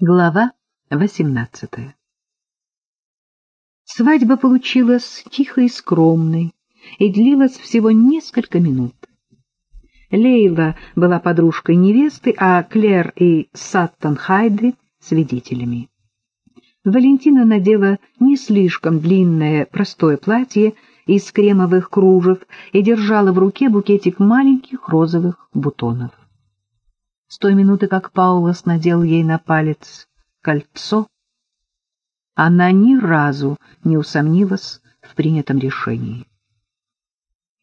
Глава 18 Свадьба получилась тихой и скромной и длилась всего несколько минут. Лейла была подружкой невесты, а Клэр и Саттон Хайдри — свидетелями. Валентина надела не слишком длинное простое платье из кремовых кружев и держала в руке букетик маленьких розовых бутонов. С той минуты, как Паулос надел ей на палец кольцо, она ни разу не усомнилась в принятом решении.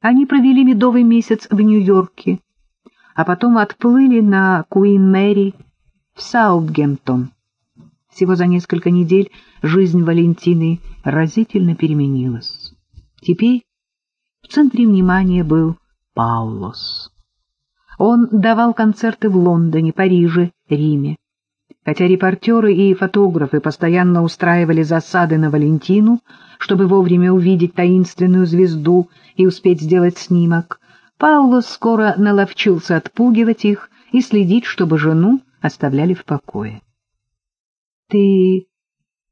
Они провели медовый месяц в Нью-Йорке, а потом отплыли на Куин-Мэри в Саутгемптон. Всего за несколько недель жизнь Валентины разительно переменилась. Теперь в центре внимания был Паулос. Он давал концерты в Лондоне, Париже, Риме. Хотя репортеры и фотографы постоянно устраивали засады на Валентину, чтобы вовремя увидеть таинственную звезду и успеть сделать снимок, Пауло скоро наловчился отпугивать их и следить, чтобы жену оставляли в покое. — Ты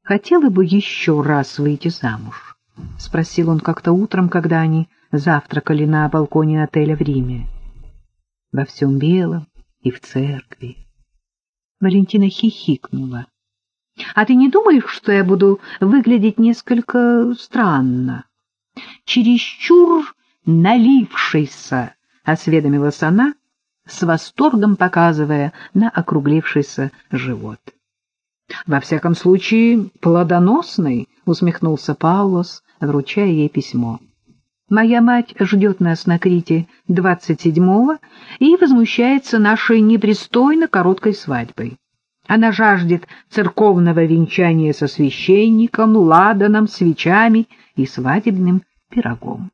хотела бы еще раз выйти замуж? — спросил он как-то утром, когда они завтракали на балконе отеля в Риме во всем белом и в церкви. Валентина хихикнула. — А ты не думаешь, что я буду выглядеть несколько странно? — Чересчур налившийся, — осведомилась она, с восторгом показывая на округлившийся живот. — Во всяком случае, плодоносный, — усмехнулся Паулос, вручая ей письмо. Моя мать ждет нас на Крите 27-го и возмущается нашей непристойно короткой свадьбой. Она жаждет церковного венчания со священником, ладаном, свечами и свадебным пирогом.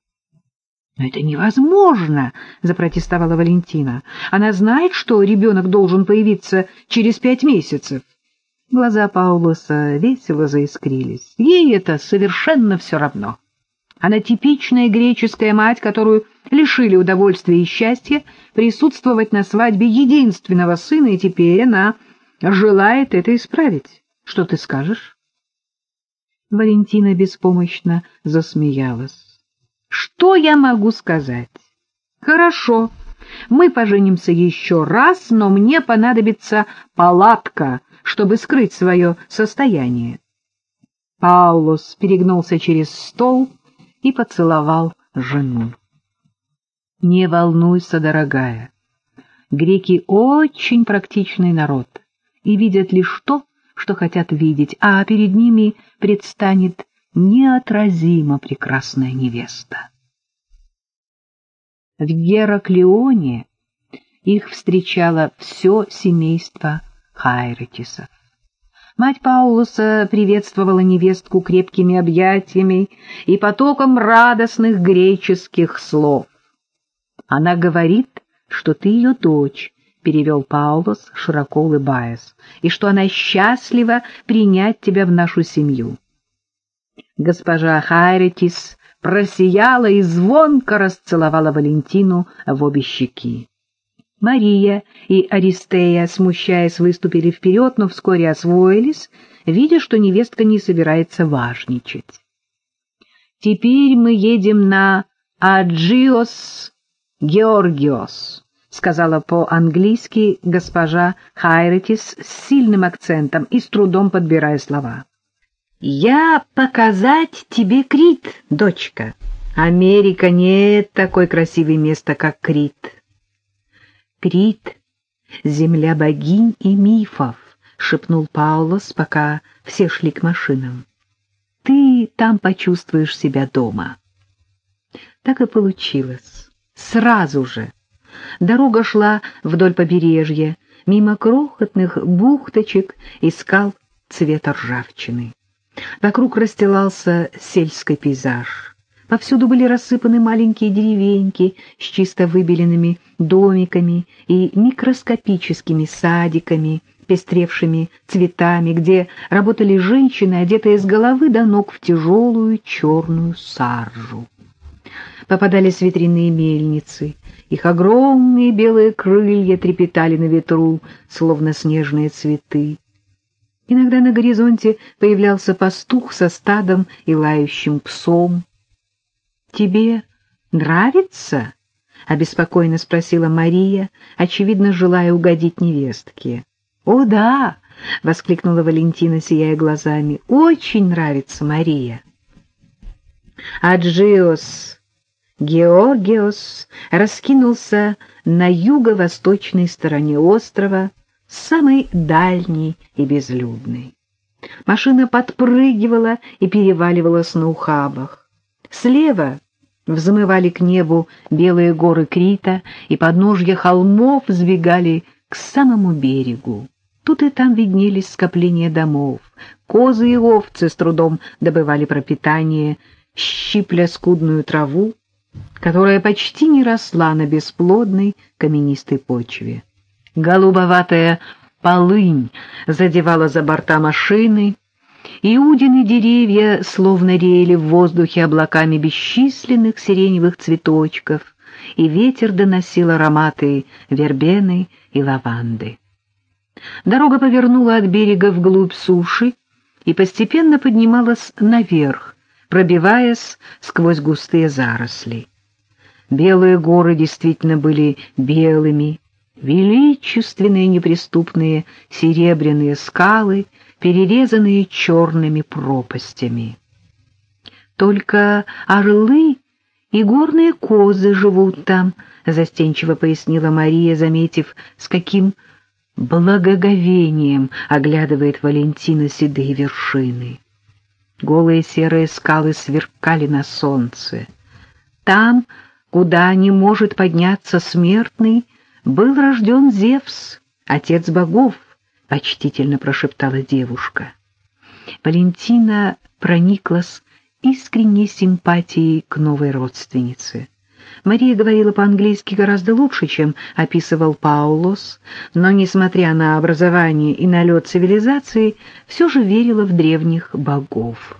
— Но это невозможно, — запротестовала Валентина. — Она знает, что ребенок должен появиться через пять месяцев. Глаза Паулоса весело заискрились. Ей это совершенно все равно. Она типичная греческая мать, которую лишили удовольствия и счастья присутствовать на свадьбе единственного сына, и теперь она желает это исправить. Что ты скажешь? Валентина беспомощно засмеялась. Что я могу сказать? Хорошо, мы поженимся еще раз, но мне понадобится палатка, чтобы скрыть свое состояние. Паулос перегнулся через стол и поцеловал жену. «Не волнуйся, дорогая. Греки очень практичный народ и видят лишь то, что хотят видеть, а перед ними предстанет неотразимо прекрасная невеста. В Гераклеоне их встречало все семейство Хайретисов. Мать Паулуса приветствовала невестку крепкими объятиями и потоком радостных греческих слов. «Она говорит, что ты ее дочь», — перевел Паулус, широко улыбаясь, «и что она счастлива принять тебя в нашу семью». Госпожа Хайретис просияла и звонко расцеловала Валентину в обе щеки. Мария и Аристея, смущаясь, выступили вперед, но вскоре освоились, видя, что невестка не собирается важничать. «Теперь мы едем на Аджиос Георгиос», — сказала по-английски госпожа Хайретис с сильным акцентом и с трудом подбирая слова. «Я показать тебе Крит, дочка. Америка нет такой красивой места, как Крит». Крит — земля богинь и мифов, — шепнул Паулос, пока все шли к машинам. Ты там почувствуешь себя дома. Так и получилось. Сразу же. Дорога шла вдоль побережья, мимо крохотных бухточек и скал цвета ржавчины. Вокруг расстилался сельский пейзаж. Повсюду были рассыпаны маленькие деревеньки с чисто выбеленными домиками и микроскопическими садиками, пестревшими цветами, где работали женщины, одетые с головы до ног в тяжелую черную саржу. Попадались ветряные мельницы, их огромные белые крылья трепетали на ветру, словно снежные цветы. Иногда на горизонте появлялся пастух со стадом и лающим псом. — Тебе нравится? — обеспокоенно спросила Мария, очевидно, желая угодить невестке. — О, да! — воскликнула Валентина, сияя глазами. — Очень нравится Мария. Аджиос Георгиос раскинулся на юго-восточной стороне острова, самый дальний и безлюдный. Машина подпрыгивала и переваливалась на ухабах. Слева взмывали к небу белые горы Крита, и подножья холмов сбегали к самому берегу. Тут и там виднелись скопления домов. Козы и овцы с трудом добывали пропитание, щипля скудную траву, которая почти не росла на бесплодной каменистой почве. Голубоватая полынь задевала за борта машины, и удины деревья словно реяли в воздухе облаками бесчисленных сиреневых цветочков, и ветер доносил ароматы вербены и лаванды. Дорога повернула от берега вглубь суши и постепенно поднималась наверх, пробиваясь сквозь густые заросли. Белые горы действительно были белыми, величественные неприступные серебряные скалы, перерезанные черными пропастями. Только орлы и горные козы живут там, застенчиво пояснила Мария, заметив, с каким благоговением оглядывает Валентина седые вершины. Голые серые скалы сверкали на солнце. Там, куда не может подняться смертный, был рожден Зевс, отец богов, — почтительно прошептала девушка. Валентина прониклась искренней симпатией к новой родственнице. Мария говорила по-английски гораздо лучше, чем описывал Паулос, но, несмотря на образование и налет цивилизации, все же верила в древних богов.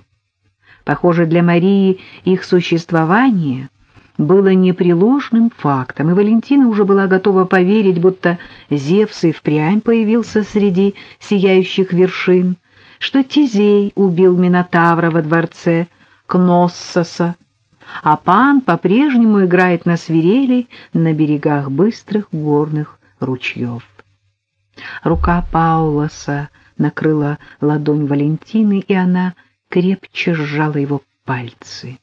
Похоже, для Марии их существование — было непреложным фактом, и Валентина уже была готова поверить, будто Зевс и впрямь появился среди сияющих вершин, что Тизей убил Минотавра во дворце Кноссоса, а Пан по-прежнему играет на свирели на берегах быстрых горных ручьев. Рука Паулоса накрыла ладонь Валентины, и она крепче сжала его пальцы.